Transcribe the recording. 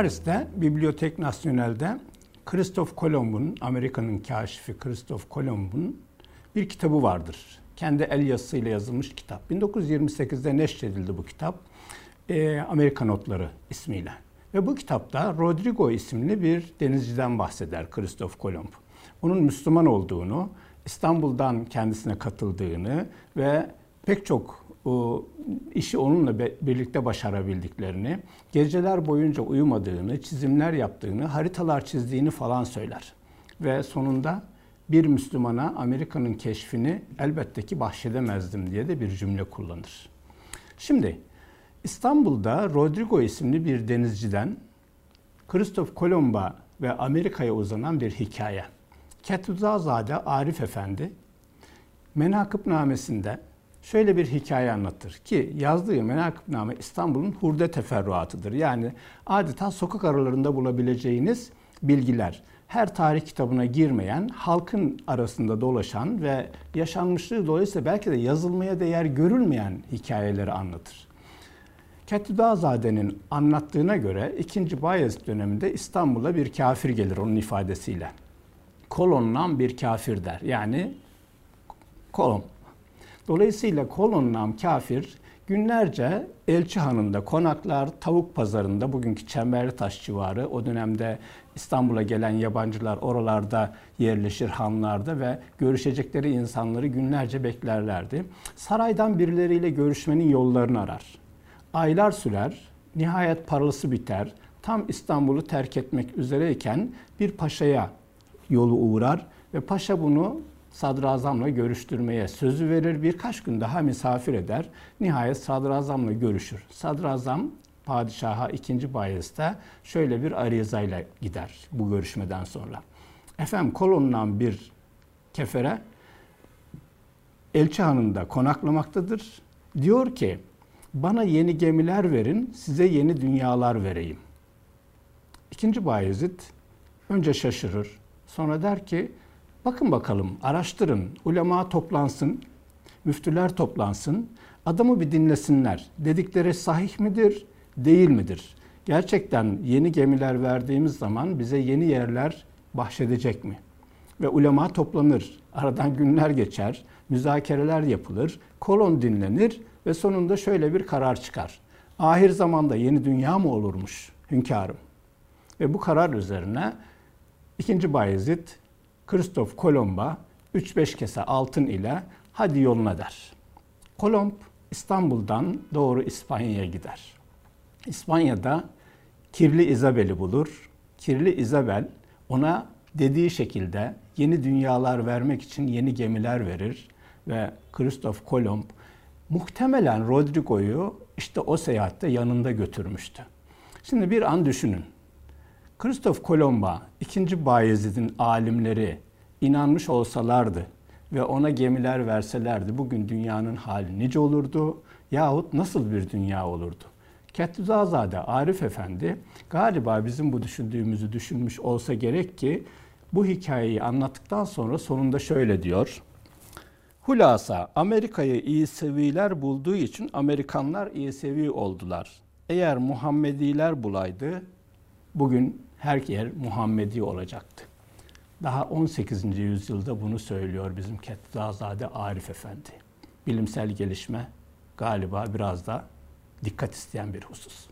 Paris'te Bibliotek Nasyonel'de Christoph Kolomb'un, Amerika'nın kaşifi Christoph Kolomb'un bir kitabı vardır. Kendi el yazısıyla yazılmış kitap. 1928'de neşredildi bu kitap. E, Amerika Notları ismiyle. Ve bu kitapta Rodrigo isimli bir denizciden bahseder Christoph Kolomb. Onun Müslüman olduğunu, İstanbul'dan kendisine katıldığını ve pek çok o işi onunla birlikte başarabildiklerini, geceler boyunca uyumadığını, çizimler yaptığını, haritalar çizdiğini falan söyler. Ve sonunda bir Müslümana Amerika'nın keşfini elbette ki bahşedemezdim diye de bir cümle kullanır. Şimdi İstanbul'da Rodrigo isimli bir denizciden Kristof Kolomba ve Amerika'ya uzanan bir hikaye. Ketuzazade Arif Efendi Menakıbnamesinde şöyle bir hikaye anlatır ki yazdığı Menakıbname İstanbul'un hurde teferruatıdır. Yani adeta sokak aralarında bulabileceğiniz bilgiler. Her tarih kitabına girmeyen, halkın arasında dolaşan ve yaşanmışlığı dolayısıyla belki de yazılmaya değer görülmeyen hikayeleri anlatır. Ketüdazade'nin anlattığına göre 2. Bayezid döneminde İstanbul'a bir kafir gelir onun ifadesiyle. Kolonlan bir kafir der. Yani kolon. Dolayısıyla kolonnam kafir günlerce Elçi Hanı'nda konaklar, tavuk pazarında bugünkü Çemberli Taş civarı o dönemde İstanbul'a gelen yabancılar oralarda yerleşir hanlarda ve görüşecekleri insanları günlerce beklerlerdi. Saraydan birileriyle görüşmenin yollarını arar. Aylar sürer, nihayet parası biter. Tam İstanbul'u terk etmek üzereyken bir paşaya yolu uğrar ve paşa bunu sadrazamla görüştürmeye sözü verir. Birkaç gün daha misafir eder. Nihayet sadrazamla görüşür. Sadrazam padişaha 2. Bayezid'e şöyle bir arizayla gider bu görüşmeden sonra. Efendim kolondan bir kefere Elçi Hanı'nda konaklamaktadır. Diyor ki bana yeni gemiler verin, size yeni dünyalar vereyim. İkinci Bayezid önce şaşırır. Sonra der ki, bakın bakalım, araştırın, ulema toplansın, müftüler toplansın, adamı bir dinlesinler. Dedikleri sahih midir, değil midir? Gerçekten yeni gemiler verdiğimiz zaman bize yeni yerler bahşedecek mi? Ve ulema toplanır. Aradan günler geçer, müzakereler yapılır, kolon dinlenir ve sonunda şöyle bir karar çıkar. Ahir zamanda yeni dünya mı olurmuş hünkârım? Ve bu karar üzerine 2. Bayezid Kristof Kolomba 3-5 kese altın ile hadi yoluna der. Kolomb İstanbul'dan doğru İspanya'ya gider. İspanya'da Kirli Isabel'i bulur. Kirli Isabel ona dediği şekilde yeni dünyalar vermek için yeni gemiler verir ve Kristof Kolomb muhtemelen Rodrigo'yu işte o seyahatte yanında götürmüştü. Şimdi bir an düşünün. Kristof Kolomba, 2. Bayezid'in alimleri inanmış olsalardı ve ona gemiler verselerdi bugün dünyanın hali nice olurdu yahut nasıl bir dünya olurdu? Kettuzazade Arif Efendi galiba bizim bu düşündüğümüzü düşünmüş olsa gerek ki bu hikayeyi anlattıktan sonra sonunda şöyle diyor. Hulasa Amerika'yı İseviler bulduğu için Amerikanlar İsevi oldular. Eğer Muhammediler bulaydı bugün her yer Muhammedi olacaktı. Daha 18. yüzyılda bunu söylüyor bizim Kettazade Arif Efendi. Bilimsel gelişme galiba biraz da dikkat isteyen bir husus.